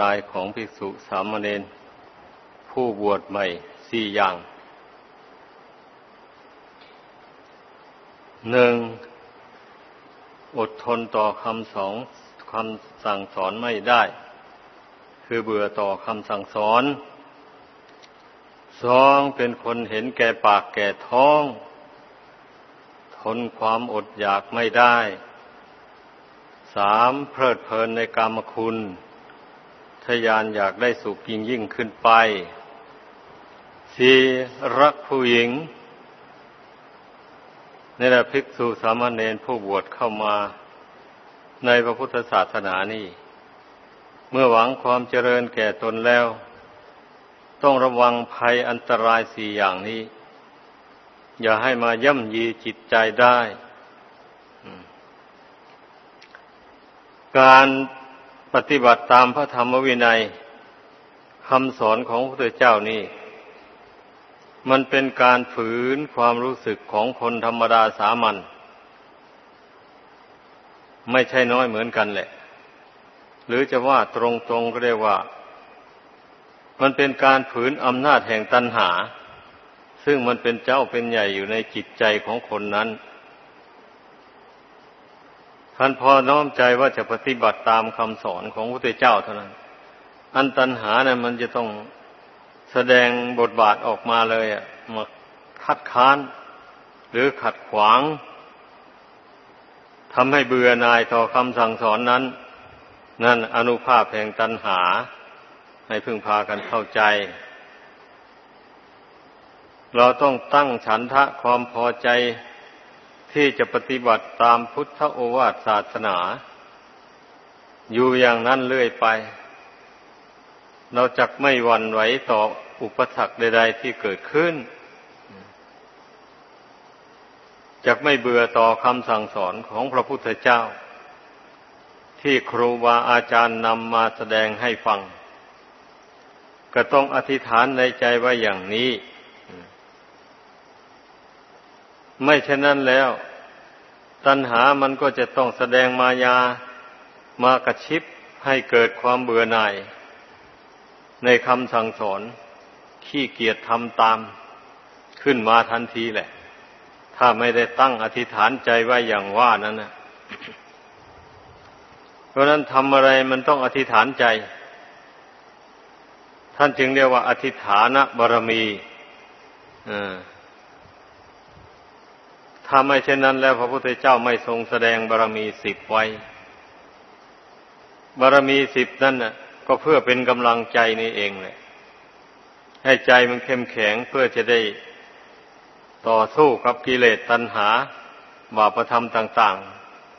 รายของภิกษุสามเณรผู้บวชใหม่สี่อย่างหนึ่งอดทนต่อคำสองคำสั่งสอนไม่ได้ คือเบื่อต่อคำสั่งสอนสองเป็นคนเห็นแก่ปากแก่ท้อง ทนความอดอยากไม่ได้สามเพลิดเพลินในกรรมคุณ ทยานอยากได้สุขยิ่งยิ่งขึ้นไปสี่รักผู้หญิงนี่แหละภิกษุสามเณรผู้บวชเข้ามาในพระพุทธศาสนานี่ เมื่อหวังความเจริญแก่ตนแล้ว ต้องระวังภัยอันตรายสี่อย่างนี้ อย่าให้มาย่ำยีจิตใจได้ การ ปฏิบัติตามพระธรรมวินัยคำสอนของพระพุทธเจ้านี่ มันเป็นการฝืนความรู้สึกของคนธรรมดาสามัญไม่ใช่น้อยเหมือนกันแหละ หรือจะว่าตรงๆก็ได้ว่า มันเป็นการฝืนอำนาจแห่งตัณหา ซึ่งมันเป็นเจ้าเป็นใหญ่อยู่ในจิตใจของคนนั้น ท่านพอน้อมใจว่าจะปฏิบัติตามคำสอนของพระพุทธเจ้าเท่านั้น อันตัณหาเนี่ยมันจะต้องแสดงบทบาทออกมาเลยอะมาคัดค้าน หรือขัดขวางทำให้เบื่อหน่ายต่อคำสั่งสอนนั้น นั่นอนุภาพแห่งตัณหา ให้พึ่งพากันเข้าใจ เราต้องตั้งฉันทะความพอใจ ที่จะปฏิบัติตามพุทธโอวาทศาสนา อยู่อย่างนั้นเรื่อยไป เราจักไม่หวั่นไหวต่ออุปสรรคใด ๆ ที่เกิดขึ้นจักไม่เบื่อต่อคำสั่งสอนของพระพุทธเจ้า ที่ครูบาอาจารย์นำมาแสดงให้ฟัง ก็ต้องอธิษฐานในใจว่าอย่างนี้ ไม่เช่นนั้นแล้ว ตัณหามันก็จะต้องแสดงมายามากระชิบให้เกิดความเบื่อหน่าย ในคำสั่งสอนขี้เกียจทำตาม ขึ้นมาทันทีแหละ ถ้าไม่ได้ตั้งอธิษฐานใจไว้อย่างว่านั้นนะเพราะนั้นทำอะไรมันต้องอธิษฐานใจ ท่านจึงเรียกว่าอธิษฐานบารมีอ่า ถ้าไม่เช่นนั้นแล้วพระพุทธเจ้าไม่ทรงแสดงบารรมีสิบไว้ บารรมีสิบนั่นน่ะ ก็เพื่อเป็นกำลังใจนี่เองเลยให้ใจมันเข้มแข็งเพื่อจะได้ต่อสู้กับกิเลสตัณหาบาปธรรมต่าง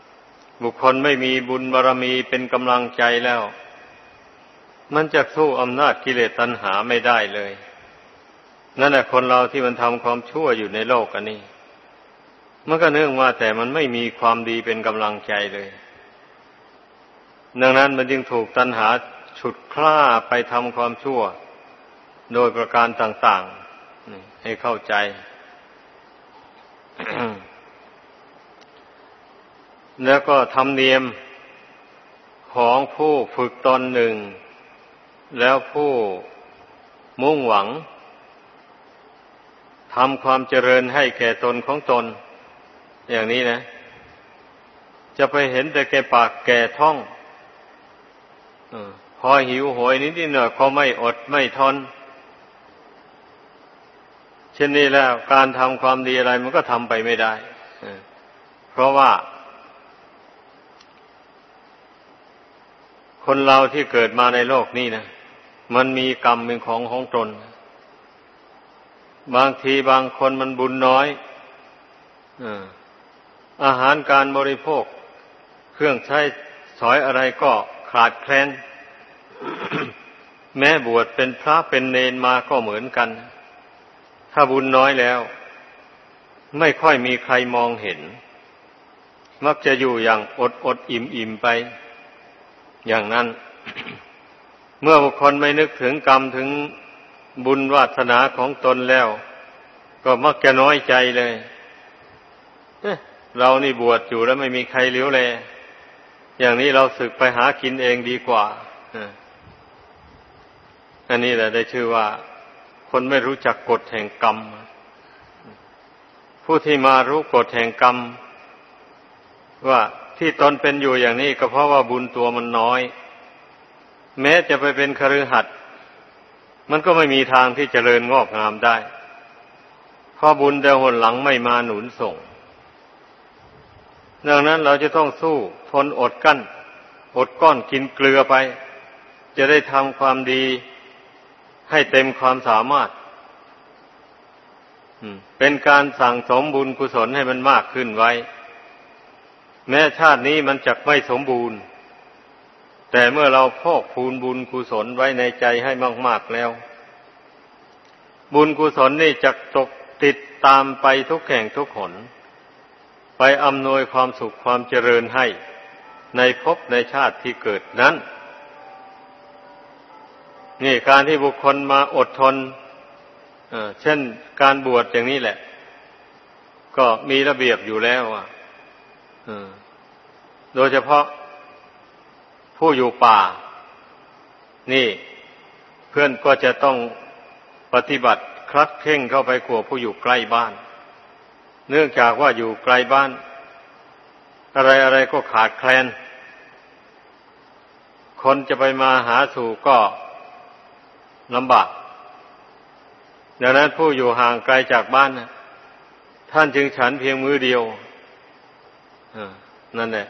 ๆ บุคคลไม่มีบุญบารรมีเป็นกำลังใจแล้ว มันจะสู้อำนาจกิเลสตัณหาไม่ได้เลย นั่นแหละคนเราที่มันทำความชั่วอยู่ในโลกอันนี้ มันก็เนื่องว่าแต่มันไม่มีความดีเป็นกำลังใจเลยดังนั้นมันจึงถูกตัณหาฉุดคล้าไปทำความชั่ว โดยประการต่างๆให้เข้าใจ แล้วก็ทำเนียมของผู้ฝึกตนหนึ่ง แล้วผู้มุ่งหวังทำความเจริญให้แก่ตนของตน อย่างนี้นะ จะไปเห็นแต่แก่ปากแก่ท้องอพอหิวโหยนิดนิดหน่อยก็ไม่อดไม่ทน เช่นนี้แล้ว การทำความดีอะไรมันก็ทำไปไม่ได้เพราะว่า คนเราที่เกิดมาในโลกนี้นะมันมีกรรมเป็นของของตน บางทีบางคนมันบุญน้อย อ อาหารการบริโภค เครื่องใช้สอยอะไรก็ขาดแคลน แม้บวชเป็นพระเป็นเนนมาก็เหมือนกัน ถ้าบุญน้อยแล้ว ไม่ค่อยมีใครมองเห็น มักจะอยู่อย่างอดอดอิ่มอิ่มไป อย่างนั้น เมื่อบุคคลไม่นึกถึงกรรมถึงบุญวาสนาของตนแล้ว ก็มักจะน้อยใจเลย เรานี่บวชอยู่แล้วไม่มีใครเลี้ยวแลอย่างนี้เราศึกไปหากินเองดีกว่าอันนี้แหละได้ชื่อว่า คนไม่รู้จักกฎแห่งกรรม ผู้ที่มารู้กฎแห่งกรรม ว่าที่ตนเป็นอยู่อย่างนี้ก็เพราะว่าบุญตัวมันน้อย แม้จะไปเป็นคฤหัสถ์มันก็ไม่มีทางที่จเจริญงอกงามได้เพราะบุญเดิหนหลังไม่มาหนุนส่ง ดังนั้นเราจะต้องสู้ทนอดกั้น อดก้อนกินเกลือไป จะได้ทำความดีให้เต็มความสามารถเป็นการสั่งสมบุญกุศลให้มันมากขึ้นไว้ แม้ชาตินี้มันจะไม่สมบูรณ์ แต่เมื่อเราพอกพูนบุญกุศลไว้ในใจให้มากๆแล้ว บุญกุศลนี่จะตกติดตามไปทุกแห่งทุกหน อำนวยความสุขความเจริญให้ ในภพในชาติที่เกิดนั้น นี่การที่บุคคลมาอดทนเช่นการบวชอย่างนี้แหละ ก็มีระเบียบอยู่แล้วอะโดยเฉพาะผู้อยู่ป่า นี่เพื่อนก็จะต้องปฏิบัติคลัดเข่งเข้าไปกลัวผู้อยู่ใกล้บ้าน เนื่องจากว่าอยู่ไกลบ้าน อะไรอะไรก็ขาดแคลน คนจะไปมาหาสู่ก็ลำบากดังนั้นผู้อยู่ห่างไกลจากบ้านท่านจึงฉันเพียงมือเดียวนั่นแหละ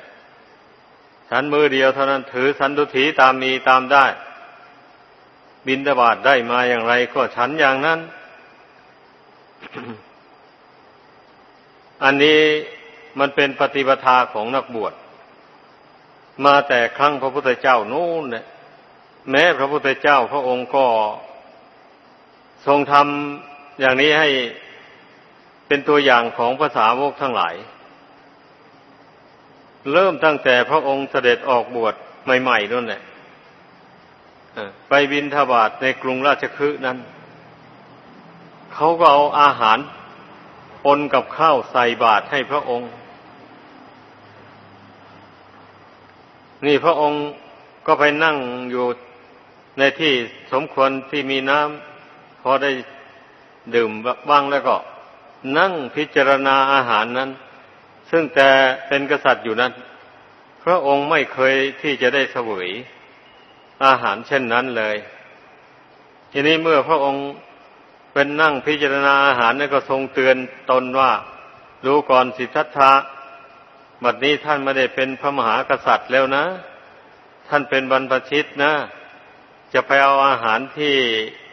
ฉันมือเดียวเท่านั้นถือสันตุถีตามมีตามได้ บินตบาทได้มาอย่างไรก็ฉันอย่างนั้น อันนี้มันเป็นปฏิปทาของนักบวช มาแต่ครั้งพระพุทธเจ้านู่นเนี่ยแม้พระพุทธเจ้าพระองค์ก็ทรงทำอย่างนี้ให้เป็นตัวอย่างของภาษาวกทั้งหลาย เริ่มตั้งแต่พระองค์เสด็จออกบวชใหม่ๆนั่นแหละไปบินทบาทในกรุงราชคฤห์นั้น เขาก็เอาอาหาร ปนกับข้าวใส่บาตรให้พระองค์ นี่พระองค์ก็ไปนั่งอยู่ในที่สมควรที่มีน้ำพอได้ดื่มบ้างแล้วก็ นั่งพิจารณาอาหารนั้น ซึ่งแต่เป็นกษัตริย์อยู่นั้น พระองค์ไม่เคยที่จะได้เสวยอาหารเช่นนั้นเลย ทีนี้เมื่อพระองค์ เป็นนั่งพิจารณาอาหารนี่ก็ทรงเตือนตนว่า รู้ก่อนสิทธัตถะบัดนี้ท่านไม่ได้เป็นพระมหากษัตริย์แล้วนะ ท่านเป็นบรรพชิตนะ จะไปเอาอาหารที่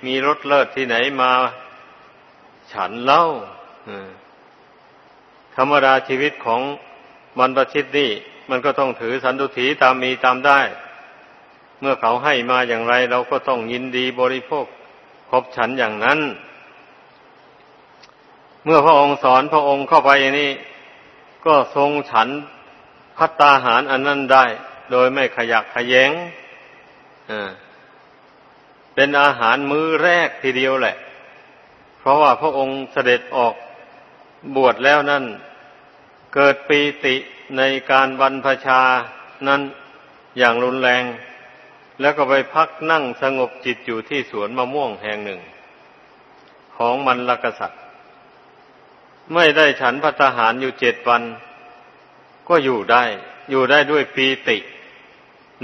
มีรสเลิศที่ไหนมา ฉันเล่าธรรมดาชีวิตของบรรพชิตนี่มันก็ต้องถือสันตุถีตามมีตามได้ เมื่อเขาให้มาอย่างไร เราก็ต้องยินดีบริโภคครบฉันอย่างนั้น เมื่อพระองค์สอนพระองค์เข้าไปอย่างนี้ ก็ทรงฉันพัตตาหารอันนั้นได้ โดยไม่ขยักขยแงเป็นอาหารมื้อแรกทีเดียวแหละ เพราะว่าพระองค์เสด็จออกบวชแล้วนั่น เกิดปีติในการบรรพชานั้นอย่างรุนแรง แล้วก็ไปพักนั่งสงบจิตอยู่ที่สวนมะม่วงแห่งหนึ่ง ของมันลกษัตริย์ ไม่ได้ฉันพัฒหารอยู่เจ็ดวัน ก็อยู่ได้ อยู่ได้ด้วยปีติ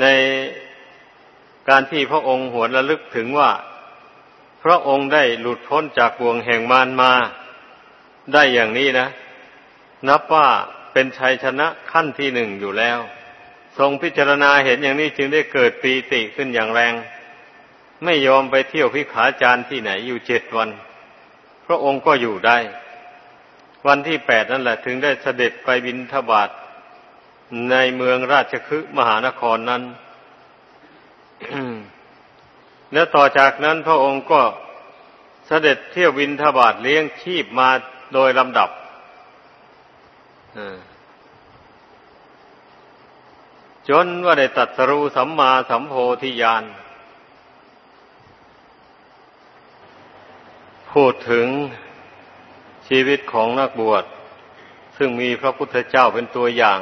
ในการที่พระองค์หวนระลึกถึงว่า พระองค์ได้หลุดพ้นจากบ่วงแห่งมารมา ได้อย่างนี้นะ นับว่าเป็นชัยชนะขั้นที่หนึ่งอยู่แล้ว ทรงพิจารณาเห็นอย่างนี้จึงได้เกิดปีติขึ้นอย่างแรง ไม่ยอมไปเที่ยวพิขาจารที่ไหนอยู่เจ็ดวัน พระองค์ก็อยู่ได้ วันที่แปดนั่นแหละ ถึงได้เสด็จไปบินทบาทในเมืองราชคฤห์มหานครนั้น แล้วต่อจากนั้นพระองค์ก็เสด็จเที่ยวบินทบาทเลี้ยงชีพมาโดยลำดับจนว่าได้ตัดสรูสัมมาสัมโพธิญาณพูดถึง ชีวิตของนักบวช ซึ่งมีพระพุทธเจ้าเป็นตัวอย่าง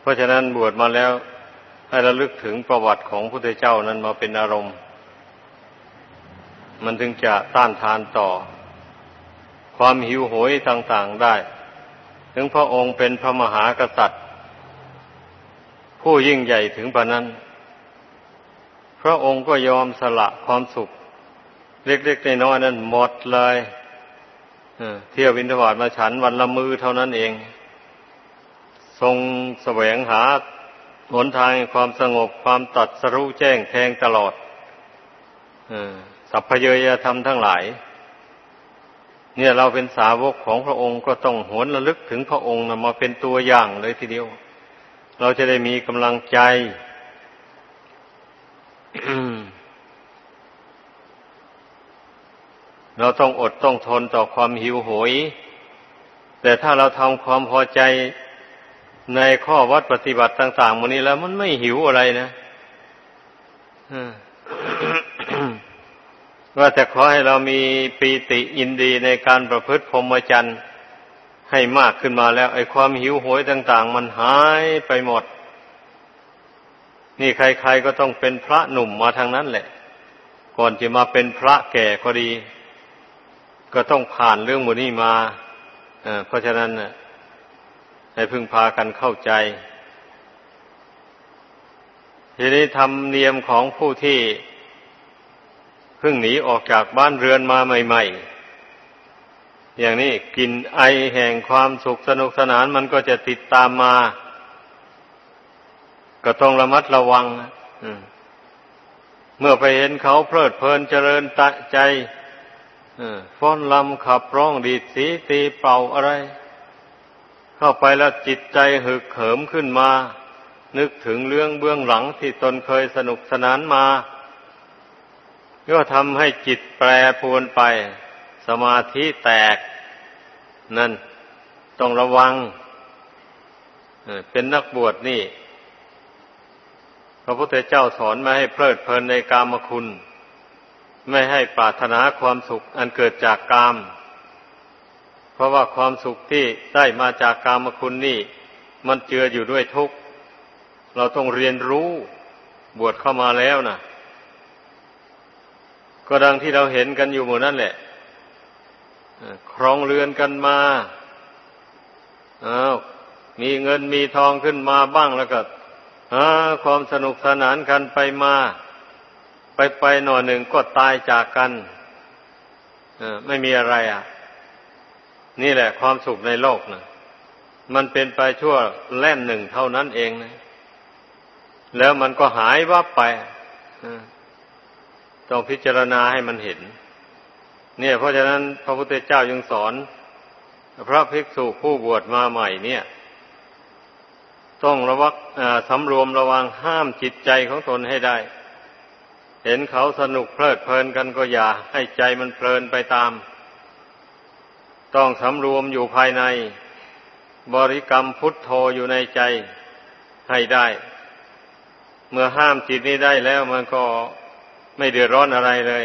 เพราะฉะนั้นบวชมาแล้วให้ระลึกถึงประวัติของพระพุทธเจ้านั้นมาเป็นอารมณ์ มันถึงจะต้านทานต่อ ความหิวโหยต่างๆได้ ถึงพระองค์เป็นพระมหากษัตริย์ ผู้ยิ่งใหญ่ถึงปานนั้น พระองค์ก็ยอมสละความสุข เล็กๆน้อยๆนั้นหมดเลย เที่ยววินทบาทมาฉันวันละมือเท่านั้นเอง ทรงแสวงหาหนทางความสงบความตัดสรู้แจ้งแทงตลอดสัพพเยยธรรมทั้งหลาย เนี่ยเราเป็นสาวกของพระองค์ก็ต้องหวนระลึกถึงพระองค์นะมาเป็นตัวอย่างเลยทีเดียว เราจะได้มีกำลังใจ เราต้องอดต้องทนต่อความหิวโหย แต่ถ้าเราทำความพอใจในข้อวัดปฏิบัติต่างๆมันนี้แล้วมันไม่หิวอะไรนะว่าแต่ขอให้เรามีปีติอินดีในการประพฤติพรหมจรรย์ให้มากขึ้นมาแล้ว ไอ้ความหิวโหยต่าง ๆ มันหายไปหมด นี่ใคร ๆก็ต้องเป็นพระหนุ่มมาทางนั้นแหละ ก่อนจะมาเป็นพระแก่ก็ดี ก็ต้องผ่านเรื่องมูนี้มาเพราะฉะนั้นให้พึงพากันเข้าใจ ทีนี้ธรรมเนียมของผู้ที่พิ่งหนีออกจากบ้านเรือนมาใหม่ ๆ อย่างนี้กินไอแห่งความสุขสนุกสนานมันก็จะติดตามมา ก็ต้องระมัดระวังเมื่อไปเห็นเขาเพลิดเพลินเจริญใจ ฟ้อนลำขับร้องดีดสีตีเป่าอะไร เข้าไปแล้วจิตใจหึกเหิมขึ้นมา นึกถึงเรื่องเบื้องหลังที่ตนเคยสนุกสนานมาก็ทำให้จิตแปรปรวนไป สมาธิแตก นั่นต้องระวัง เป็นนักบวชนี่ พระพุทธเจ้าสอนม่ให้เพลิดเพลินในกามคุณ ไม่ให้ปรารถนาความสุขอันเกิดจากกาม เพราะว่าความสุขที่ได้มาจากกามคุณนี่ มันเจืออยู่ด้วยทุกข์ เราต้องเรียนรู้บวชเข้ามาแล้วนะก็ดังที่เราเห็นกันอยู่หมดนั่นแหละครองเรือนกันมาอ้าวมีเงินมีทองขึ้นมาบ้างแล้วก็หาความสนุกสนานกันไปมา ไปไปหน่อยหนึ่งก็ตายจากกันไม่มีอะไรอะ นี่แหละความสุขในโลกนะมันเป็นไปชั่วแล่นหนึ่งเท่านั้นเองนะแล้วมันก็หายวับไปต้องพิจารณาให้มันเห็น เนี่ย เพราะฉะนั้นพระพุทธเจ้ายังสอน พระภิกษุผู้บวชมาใหม่เนี่ย ต้องระวักสำรวมระวังห้ามจิตใจของตนให้ได้ เห็นเขาสนุกเพลิดเพลินกันก็อย่าให้ใจมันเพลินไปตาม ต้องสำรวมอยู่ภายใน บริกรรมพุทโธอยู่ในใจให้ได้ เมื่อห้ามจิตนี้ได้แล้วมันก็ไม่เดือดร้อนอะไรเลย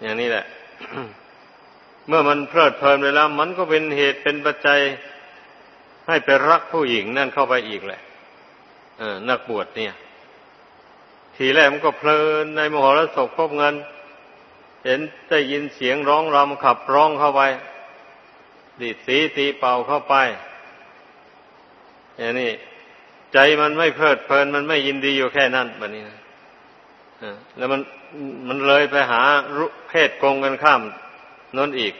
อย่างนี้แหละ เมื่อมันเพลิดเพลินไปแล้ว มันก็เป็นเหตุเป็นปัจจัย ให้ไปรักผู้หญิงนั่นเข้าไปอีกแหละนักบวชเนี่ย ทีแรกมันก็เพลินในมหรสพคบเงิน เห็นได้ยินเสียงร้องรำขับร้องเข้าไป ดีดสีตีเป่าเข้าไป อย่างนี้ใจมันไม่เพลิดเพลินมันไม่ยินดีอยู่แค่นั้นแบบนี้นะแล้วมันมันเลยไปหาเพศกงกันข้ามนั่นอีก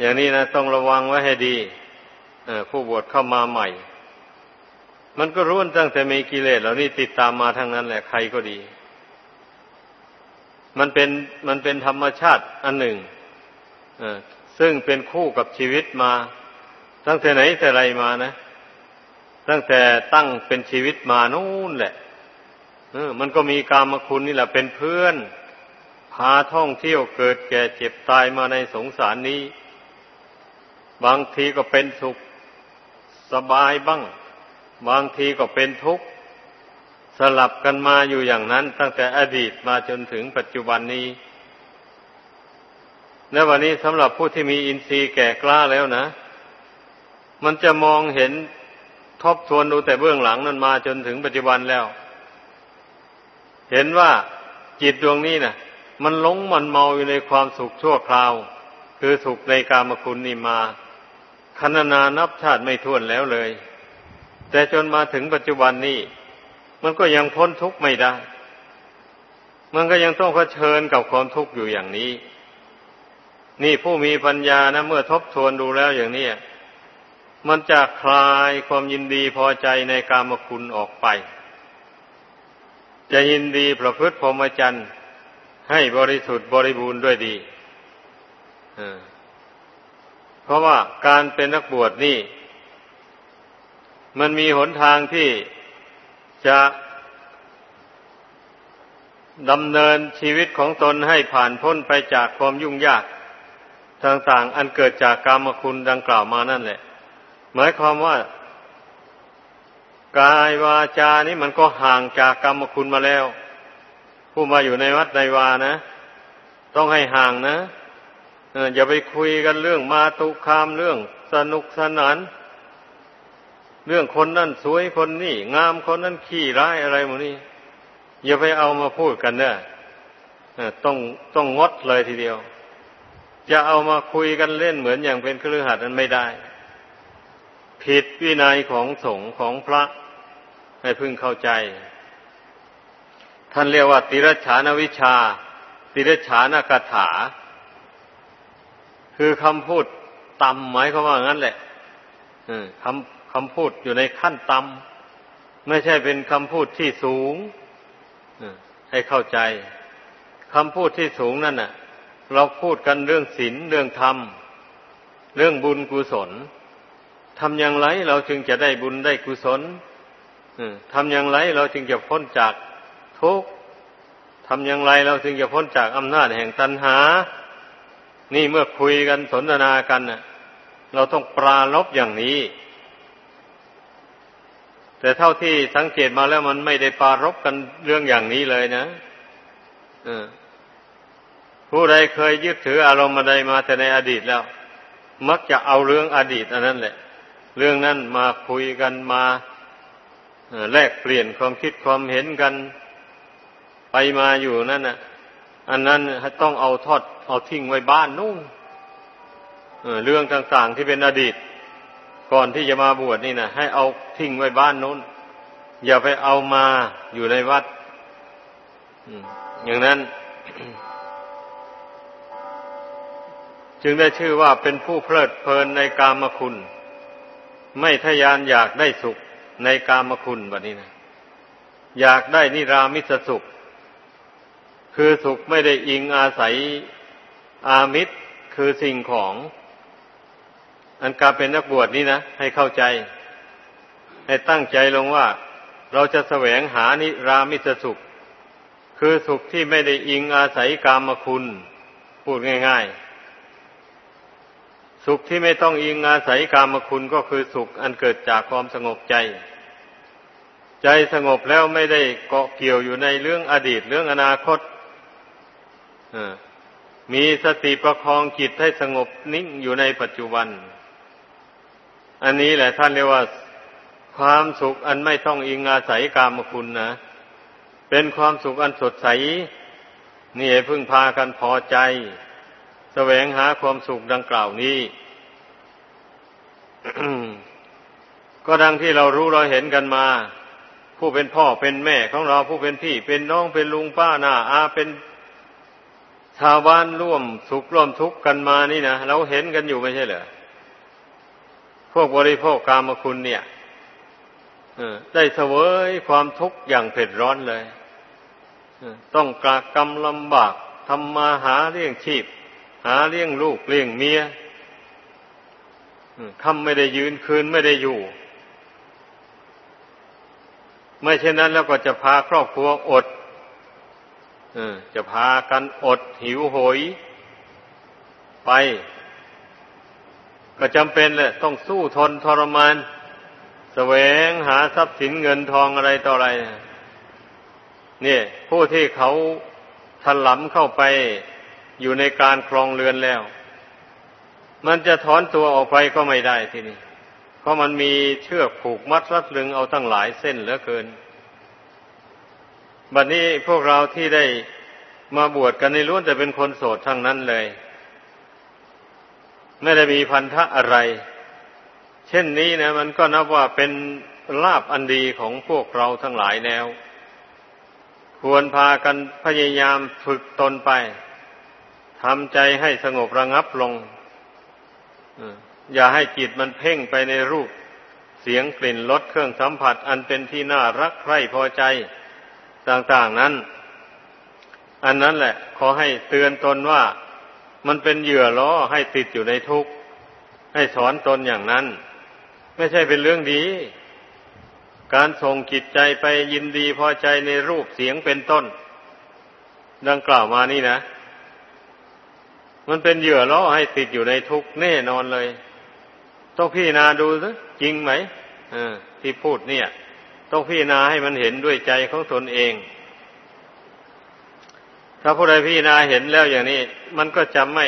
อย่างนี้นะต้องระวังไว้ให้ดีผู้บวชเข้ามาใหม่ มันก็รู้ตั้งแต่มีกิเลสเหล่านี้ติดตามมาทั้งนั้นแหละใครก็ดี มันเป็นมันเป็นธรรมชาติอันหนึ่งซึ่งเป็นคู่กับชีวิตมา ตั้งแต่ไหนแต่ไรมานะ ตั้งแต่ตั้งเป็นชีวิตมานู่นแหละมันก็มีกามคุณนี่แหละเป็นเพื่อนพาท่องเที่ยวเกิดแก่เจ็บตายมาในสงสารนี้ บางทีก็เป็นสุขสบายบ้าง บางทีก็เป็นทุกข์ สลับกันมาอยู่อย่างนั้น ตั้งแต่อดีตมาจนถึงปัจจุบันนี้และวันนี้สำหรับผู้ที่มีอินทรีย์แก่กล้าแล้วนะ มันจะมองเห็นทบทวนดูแต่เบื้องหลังนั้นมาจนถึงปัจจุบันแล้ว เห็นว่าจิตดวงนี้นะ่ะ มันหลงมันเมาอยู่ในความสุขชั่วคราว คือสุขในกามคุณนี่มาคณนานับชาติไม่ท้วนแล้วเลย แต่จนมาถึงปัจจุบันนี้ มันก็ยังพ้นทุกข์ไม่ได้ มันก็ยังต้องเผชิญกับความทุกข์อยู่อย่างนี้ นี่ผู้มีปัญญานะ เมื่อทบทวนดูแล้วอย่างนี้มันจะคลายความยินดีพอใจในกามคุณออกไป จะยินดีประพฤติพรหมจรรย์ให้บริสุทธิ์บริบูรณ์ด้วยดีเพราะว่าการเป็นนักบวชนี่ มันมีหนทางที่จะดำเนินชีวิตของตนให้ผ่านพ้นไปจากความยุ่งยากต่างๆ อันเกิดจากกรรมคุณดังกล่าวมานั่นแหละ หมายความว่ากายวาจานี่มันก็ห่างจากกรรมคุณมาแล้ว ผู้มาอยู่ในวัดในวานะ ต้องให้ห่างนะอย่าไปคุยกันเรื่องมาตุคามเรื่องสนุกสนาน เรื่องคนนั่นสวยคนนี่งามคนนั้นขี้ร้ายอะไรหมดนี่อย่าไปเอามาพูดกันเนอะต้องต้องงดเลยทีเดียว จะเอามาคุยกันเล่นเหมือนอย่างเป็นเครือขัดนั้นไม่ได้ ผิดวินัยของสงฆ์ของพระให้พึงเข้าใจ ท่านเรียกว่า ติรฉานวิชา ติรฉานกถา คือคำพูดต่ำหมายควาว่างั้นแหละคำ คำพูดอยู่ในขั้นต่ำไม่ใช่เป็นคำพูดที่สูงให้เข้าใจคำพูดที่สูงนั่นน่ะ เราพูดกันเรื่องศีลเรื่องธรรม เรื่องบุญกุศลทำอย่างไรเราจึงจะได้บุญได้กุศลทำอย่างไรเราจึงจะพ้นจากทุกข์ทำอย่างไรเราจึงจะพ้นจากอำนาจแห่งตัณหา นี่เมื่อคุยกันสนทนากันน่ะเราต้องปราลบอย่างนี้ แต่เท่าที่สังเกตมาแล้วมันไม่ได้ปารบกันเรื่องอย่างนี้เลยนะผู้ใดเคยยึดถืออารมณ์ใดมาแต่ในอดีตแล้ว มักจะเอาเรื่องอดีตอันนั้นแหละ เรื่องนั้นมาคุยกันมาแลกเปลี่ยนความคิดความเห็นกัน ไปมาอยู่นั่นน่ะ อันนั้นต้องเอาทอดเอาทิ้งไว้บ้านนู่นเรื่องต่างๆที่เป็นอดีต ก่อนที่จะมาบวชนี่นะให้เอาทิ้งไว้บ้านนู้น อย่าไปเอามาอยู่ในวัดอย่างนั้น จึงได้ชื่อว่าเป็นผู้เพลิดเพลินในกามคุณ ไม่ทยานอยากได้สุขในกามคุณแบบนี้นะอยากได้นิรามิสสุข คือสุขไม่ได้อิงอาศัยอามิตรคือสิ่งของ อันการเป็นนักบวชนี่นะให้เข้าใจ ให้ตั้งใจลงว่า เราจะแสวงหานิรามิตสุข คือสุขที่ไม่ได้อิงอาศัยกามคุณ พูดง่าย ๆ สุขที่ไม่ต้องอิงอาศัยกามคุณก็คือสุข อันเกิดจากความสงบใจ ใจสงบแล้วไม่ได้เกาะเกี่ยวอยู่ในเรื่องอดีตเรื่องอนาคตมีสติประคองจิตให้สงบนิ่งอยู่ในปัจจุบัน อันนี้แหละท่านเรียกว่าความสุขอันไม่ต้องอิงอาศัยกามคุณนะ เป็นความสุขอันสดใส นี่เพิ่งพากันพอใจ แสวงหาความสุขดังกล่าวนี้ ก็ดังที่เรารู้เราเห็นกันมา ผู้เป็นพ่อเป็นแม่ของเราผู้เป็นพี่ เป็นน้องเป็นลุงป้าหน้าอาเป็นชาวบ้านร่วมสุขร่วมทุกข์กันมานี่นะเราเห็นกันอยู่ไม่ใช่เหรอ วกบริโภคกามคุณเนี่ยได้เสวยความทุกข์อย่างเผ็ดร้อนเลยต้องกากกรรมลำบากทำมาหาเลี้ยงชีพ หาเลี้ยงลูกเลี้ยงเมียคำไม่ได้ยืนคืนไม่ได้อยู่ ไม่เช่นนั้นแล้วก็จะพาครอบครัวอดจะพากันอดหิวโหยไป ก็จำเป็นแหละต้องสู้ทนทรมานแสวงหาทรัพย์สินเงินทองอะไรต่ออะไรเนี่ยผู้ที่เขาถลำเข้าไปอยู่ในการครองเรือนแล้ว มันจะถอนตัวออกไปก็ไม่ได้ทีนี้เพราะมันมีเชือกผูกมัดรัดลึงเอาตั้งหลายเส้นเหลือเกิน บัดนี้พวกเราที่ได้มาบวชกันในล้วนแต่เป็นคนโสดทั้งนั้นเลย ไม่ได้มีพันธะอะไร เช่นนี้นะ มันก็นับว่าเป็นลาบอันดีของพวกเราทั้งหลายแล้ว ควรพากันพยายามฝึกตนไปทำใจให้สงบระงับลงอย่าให้จิตมันเพ่งไปในรูป เสียงกลิ่นรสเครื่องสัมผัส อันเป็นที่น่ารักใคร่พอใจต่าง ๆนั้น อันนั้นแหละ ขอให้เตือนตนว่า มันเป็นเหยื่อล้อให้ติดอยู่ในทุกข์ ให้สอนตนอย่างนั้น ไม่ใช่เป็นเรื่องดี การส่งจิตใจไปยินดีพอใจในรูปเสียงเป็นต้น ดังกล่าวมานี่นะ มันเป็นเหยื่อล้อให้ติดอยู่ในทุกข์แน่นอนเลย ต้องพี่นาดูสิจริงไหมที่พูดเนี่ย ต้องพิจารณาให้มันเห็นด้วยใจของตนเอง ถ้าผู้ใดพิจารณาเห็นแล้วอย่างนี้ มันก็จะไม่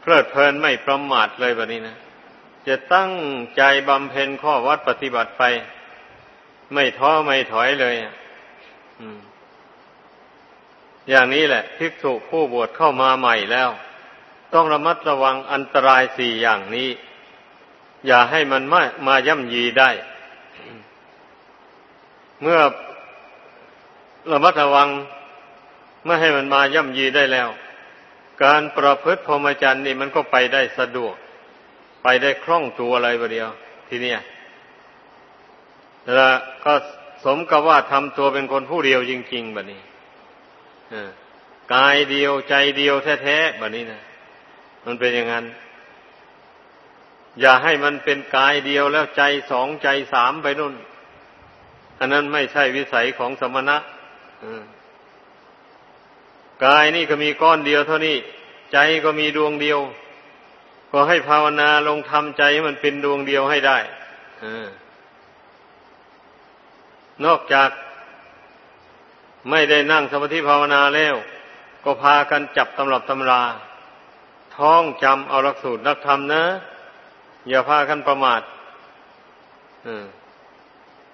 เพลิดเพลินไม่ประมาทเลยแบบนี้นะจะตั้งใจบำเพ็ญข้อวัดปฏิบัติไป ไม่ท้อไม่ถอยเลยอย่างนี้แหละภิกษุผู้บวชเข้ามาใหม่แล้ว ต้องระมัดระวังอันตรายสี่อย่างนี้ อย่าให้มันมามาย่ำยีได้ เมื่อระมัดระวัง ไม่ให้มันมาย่ำยีได้แล้ว การประพฤติพรหมจรรย์นี่มันก็ไปได้สะดวก ไปได้คล่องตัวอะไรประเดียว ทีเนี้ยแล้วก็สมกับว่าทำตัวเป็นคนผู้เดียวจริงๆแบบนี้กายเดียวใจเดียวแท้ๆแบบนี้นะมันเป็นอย่างนั้น อย่าให้มันเป็นกายเดียวแล้วใจสองใจสามไปนู่น อันนั้นไม่ใช่วิสัยของสมณะ กายนี่ก็มีก้อนเดียวเท่านี้ ใจก็มีดวงเดียว ก็ให้ภาวนาลงทำใจให้มันเป็นดวงเดียวให้ได้นอกจากไม่ได้นั่งสมาธิภาวนาแล้ว ก็พากันจับตำรับตำราท้องจำเอาหลักสูตรนักธรรมนะ อย่าพากันประมาท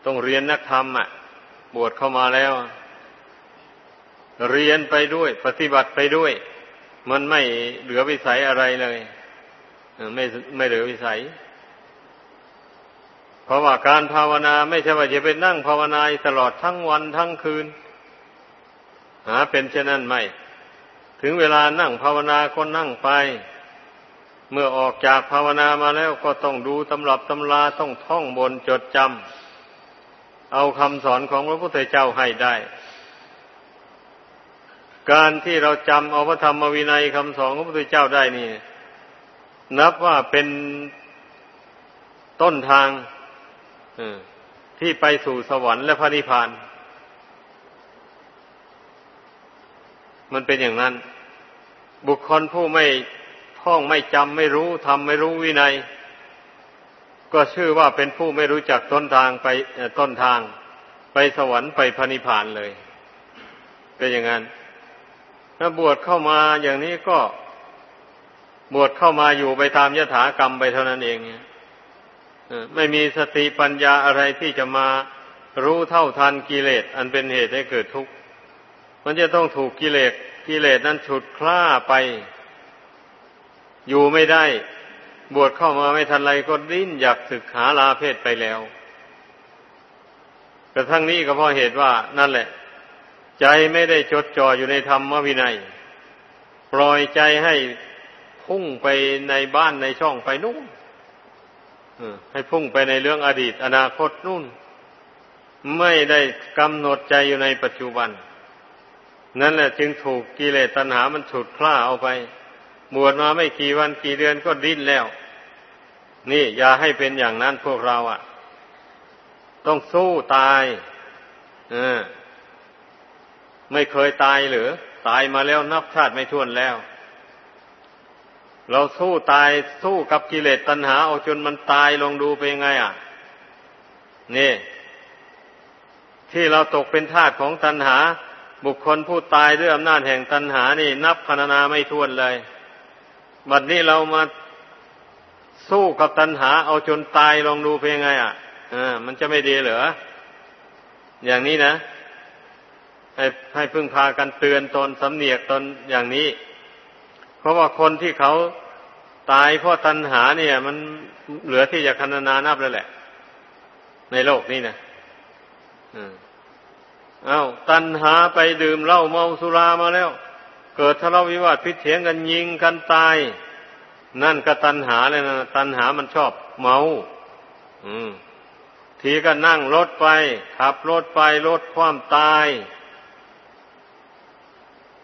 ต้องเรียนนักธรรมอะ บวชเข้ามาแล้ว เรียนไปด้วย ปฏิบัติไปด้วย มันไม่เหลือวิสัยอะไรเลยไม่ไม่เหลือวิสัย เพราะว่าการภาวนาไม่ใช่ว่าจะไปนั่งภาวนาตลอดทั้งวันทั้งคืน หาเป็นเช่นนั้นไม่ ถึงเวลานั่งภาวนาก็นั่งไป เมื่อออกจากภาวนามาแล้วก็ต้องดูตำรับตำราต้องท่องบนจดจำเอาคำสอนของพระพุทธเจ้าให้ได้ การที่เราจำเอาพระธรรมวินัยคำสอนของพระพุทธเจ้าได้นี่ นับว่าเป็นต้นทางที่ไปสู่สวรรค์และพระนิพพาน มันเป็นอย่างนั้น บุคคลผู้ไม่ท่องไม่จำไม่รู้ทำไม่รู้วินัย ก็ชื่อว่าเป็นผู้ไม่รู้จักต้นทางไปต้นทาง ไปสวรรค์ไปพระนิพพานเลย เป็นอย่างนั้น ถ้าบวชเข้ามาอย่างนี้ก็บวชเข้ามาอยู่ไปตามยถากรรมไปเท่านั้นเองไม่มีสติปัญญาอะไรที่จะมารู้เท่าทันกิเลสอันเป็นเหตุให้เกิดทุกข์ มันจะต้องถูกกิเลสกิเลสนั้นฉุดคล้าไป อยู่ไม่ได้ บวชเข้ามาไม่ทันไรก็ดิ้นอยากศึกหาลาเพศไปแล้ว แต่ทั้งนี้ก็เพราะเหตุว่านั่นแหละ ใจไม่ได้จดจ่ออยู่ในธรรมวินัย ปล่อยใจให้พุ่งไปในบ้านในช่องไปนู่นให้พุ่งไปในเรื่องอดีต อนาคตนู่น ไม่ได้กำหนดใจอยู่ในปัจจุบัน นั่นแหละจึงถูกกิเลสตัณหามันฉุดคล้าเอาไป บวชมาไม่กี่วันกี่เดือนก็ดิ้นแล้ว นี่อย่าให้เป็นอย่างนั้นพวกเราอะ่ะ ต้องสู้ตาย เออ ไม่เคยตายหรือ ตายมาแล้วนับชาติไม่ท้วนแล้ว เราสู้ตายสู้กับกิเลสตัณหาเอาจนมันตายลงดูไปยังไง อะ นี่ ที่เราตกเป็นทาสของตัณหา บุคคลผู้ตายด้วยอำนาจแห่งตัณหานี่ นับพรรณนาไม่ท้วนเลย บัดนี้เรามาสู้กับตัณหาเอาจนตายลองดูเป็นยังไง อะอ่ามันจะไม่ดีเหรออย่างนี้นะ ให้ให้พึ่งพากันเตือนตนสำเนียกตนอย่างนี้ เพราะว่าคนที่เขาตายเพราะตัณหาเนี่ย มันเหลือที่จะคันนานับแล้วแหละ ในโลกนี้นะเอา้าตัณหาไปดื่มเหล้าเมาสุรามาแล้ว เกิดทะเลาะวิวาทพิเถียงกันยิงกันตาย นั่นก็ตัณหาเลยนะตัณหามันชอบเมา อืมทีก็นั่งรถไป ขับรถไปรถความตาย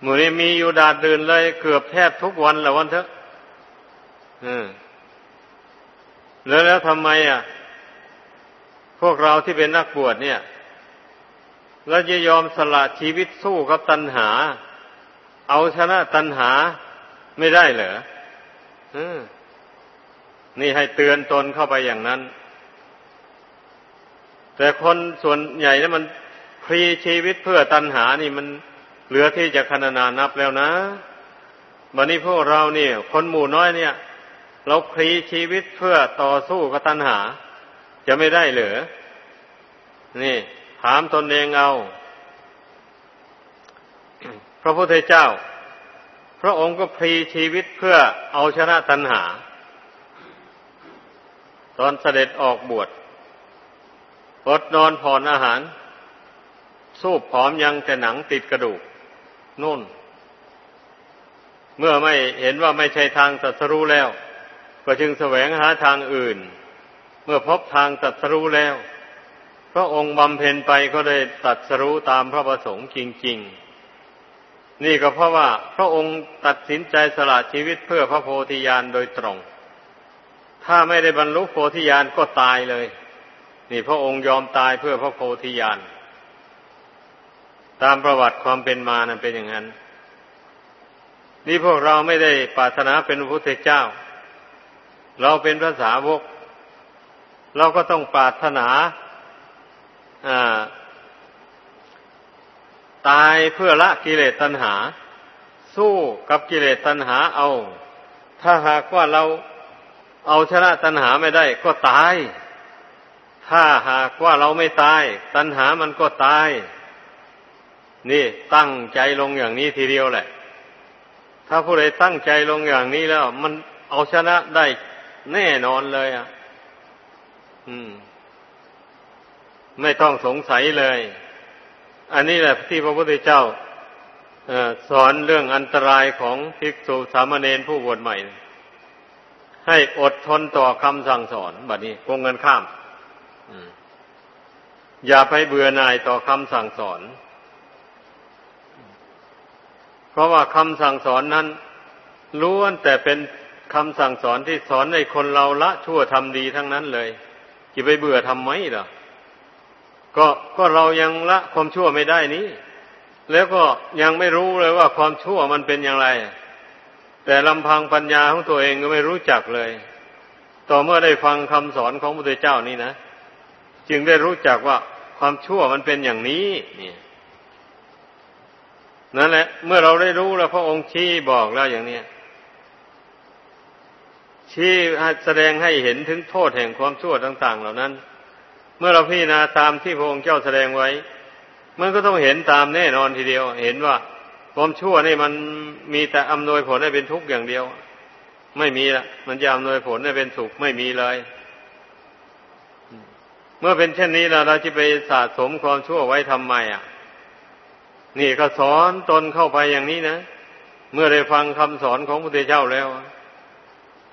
หมู่นี้มีอยู่ดาดดื่นเลย เกือบแทบทุกวันแหละวันเถอะแล้วแล้วทำไมอะ พวกเราที่เป็นนักบวชเนี่ยเราจะยอมสละชีวิตสู้กับตัณหา เอาชนะตัณหาไม่ได้เหรอนี่ให้เตือนตนเข้าไปอย่างนั้น แต่คนส่วนใหญ่เนี่ยมันพรีชีวิตเพื่อตัณหานี่มัน เหลือที่จะคณนานับแล้วนะบันนี้พวกเราเนี่ย คนหมู่น้อยเนี่ย เราพรีชีวิตเพื่อต่อสู้กับตัณหา จะไม่ได้เหรอนี่ ถามตนเองเอา พระพุทธเจ้า พระองค์ก็พรีชีวิตเพื่อเอาชนะตัณหา ตอนเสด็จออกบวชอดนอนผ่อนอาหาร สู้ผอมยังแต่หนังติดกระดูก นู่น เมื่อไม่เห็นว่าไม่ใช่ทางตัดสรู้แล้ว ก็จึงแสวงหาทางอื่น เมื่อพบทางตัดสรู้แล้วพระองค์บำเพ็ญไปก็ได้ตัดสรู้ตามพระประสงค์จริง ๆ นี่ก็เพราะว่าพระองค์ตัดสินใจสละชีวิตเพื่อพระโพธิญาณโดยตรง ถ้าไม่ได้บรรลุโพธิญาณก็ตายเลย นี่พระองค์ยอมตายเพื่อพระโพธิญาณ ตามประวัติความเป็นมานั้นเป็นอย่างนั้น นี่พวกเราไม่ได้ปรารถนาเป็นพระพุทธเจ้า เราเป็นภาษาวก เราก็ต้องปรารถนาตายเพื่อละกิเลสตัณหา สู้กับกิเลสตัณหาเอา ถ้าหากว่าเราเอาชนะตัณหาไม่ได้ก็ตาย ถ้าหากว่าเราไม่ตาย ตัณหามันก็ตาย นี่ตั้งใจลงอย่างนี้ทีเดียวแหละ ถ้าผู้ใดตั้งใจลงอย่างนี้แล้ว มันเอาชนะได้แน่นอนเลยอะ อืม ไม่ต้องสงสัยเลย อันนี้แหละที่พระพุทธเจ้าอสอนเรื่องอันตรายของภิกษุสามเณรผู้บวชใหม่ ให้อดทนต่อคำสั่งสอนแบัดนี้คงกันข้ามอย่าไปเบื่อหน่ายต่อคำสั่งสอน เพราะว่าคำสั่งสอนนั้นล้วนแต่เป็นคำสั่งสอนที่สอนให้คนเราละชั่วทำดีทั้งนั้นเลยจะไปเบื่อทำไมล่ะ ก็ก็เรายังละความชั่วไม่ได้นี้ แล้วก็ยังไม่รู้เลยว่าความชั่วมันเป็นอย่างไร แต่ลำพังปัญญาของตัวเองก็ไม่รู้จักเลย ต่อเมื่อได้ฟังคำสอนของพระพุทธเจ้านี่นะ จึงได้รู้จักว่าความชั่วมันเป็นอย่างนี้ เนี่ย นั่นแหละ เมื่อเราได้รู้แล้วพระองค์ชี้บอกแล้วอย่างนี้ชี้แสดงให้เห็นถึงโทษแห่งความชั่วต่าง ๆ เหล่านั้น เมื่อเราพิจารณาตามที่พระองค์เจ้าแสดงไว้ มันก็ต้องเห็นตามแน่นอนทีเดียว เห็นว่าความชั่วนี่มันมีแต่อำนวยผลให้เป็นทุกข์อย่างเดียว ไม่มีละมันจะอำนวยผลให้เป็นสุขไม่มีเลย เมื่อเป็นเช่นนี้เราเราจะไปสะสมความชั่วไว้ทำไมอะ นี่ก็สอนตนเข้าไปอย่างนี้นะ เมื่อได้ฟังคำสอนของพระพุทธเจ้าแล้ว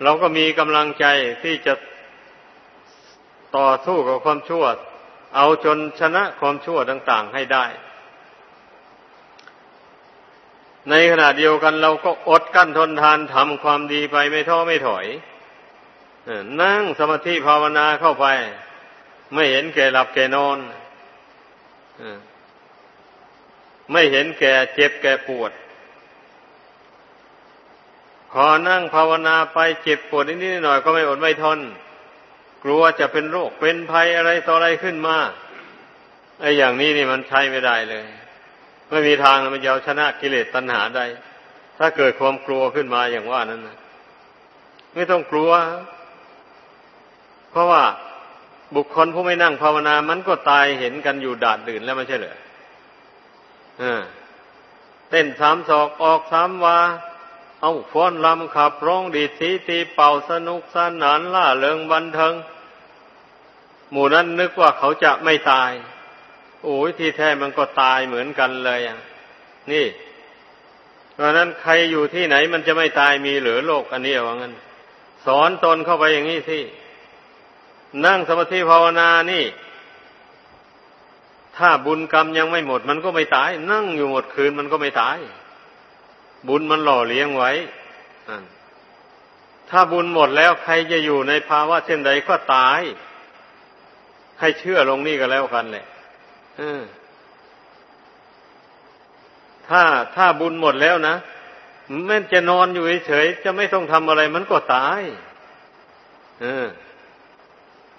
เราก็มีกำลังใจที่จะต่อสู้กับความชั่ว เอาจนชนะความชั่วต่าง ๆ ให้ได้ ในขณะเดียวกันเราก็อดกั้นทนทานทำความดีไปไม่ท้อไม่ถอย นั่งสมาธิภาวนาเข้าไป ไม่เห็นแก่หลับแก่นอน ไม่เห็นแก่เจ็บแก่ปวดพอนั่งภาวนาไปเจ็บปวดนิดหน่อยก็ไม่อดไม่ทน กลัวจะเป็นโรคเป็นภัยอะไรต่ออะไรขึ้นมาไอ้อย่างนี้นี่มันใช้ไม่ได้เลย ไม่มีทางมันจะเอาชนะกิเลสตัณหาได้ ถ้าเกิดความกลัวขึ้นมาอย่างว่านั้นนะไม่ต้องกลัว เพราะว่าบุคคลผู้ไม่นั่งภาวนา มันก็ตายเห็นกันอยู่ดาดดื่นแล้วไม่ใช่เหรอ เออเต้นสามศอกออกสามวา เอาฟ้อนลำขับร้องดีสีตีเป่าสนุกสนานล่าเริงบันเทิง หมู่นั้นนึกว่าเขาจะไม่ตาย โอ้ยที่แท้มันก็ตายเหมือนกันเลยอะ นี่เพราะนั้นใครอยู่ที่ไหนมันจะไม่ตายมีหรือโลกอันนี้ว่างั้น สอนตนเข้าไปอย่างนี้สินั่งสมาธิภาวนานี่ ถ้าบุญกรรมยังไม่หมด มันก็ไม่ตาย นั่งอยู่หมดคืนมันก็ไม่ตาย บุญมันหล่อเลี้ยงไว้ถ้าบุญหมดแล้วใครจะอยู่ในภาวะเช่นใดก็ตาย ให้เชื่อลงนี่ก็แล้วกันแหละถ้าถ้าบุญหมดแล้วนะแม้จะนอนอยู่เฉยๆจะไม่ต้องทำอะไรมันก็ตาย เออ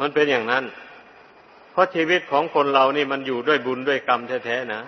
มันเป็นอย่างนั้น ราะชีวิตของคนเรานี่มันอยู่ด้วยบุญด้วยกรรมแท้ๆนะ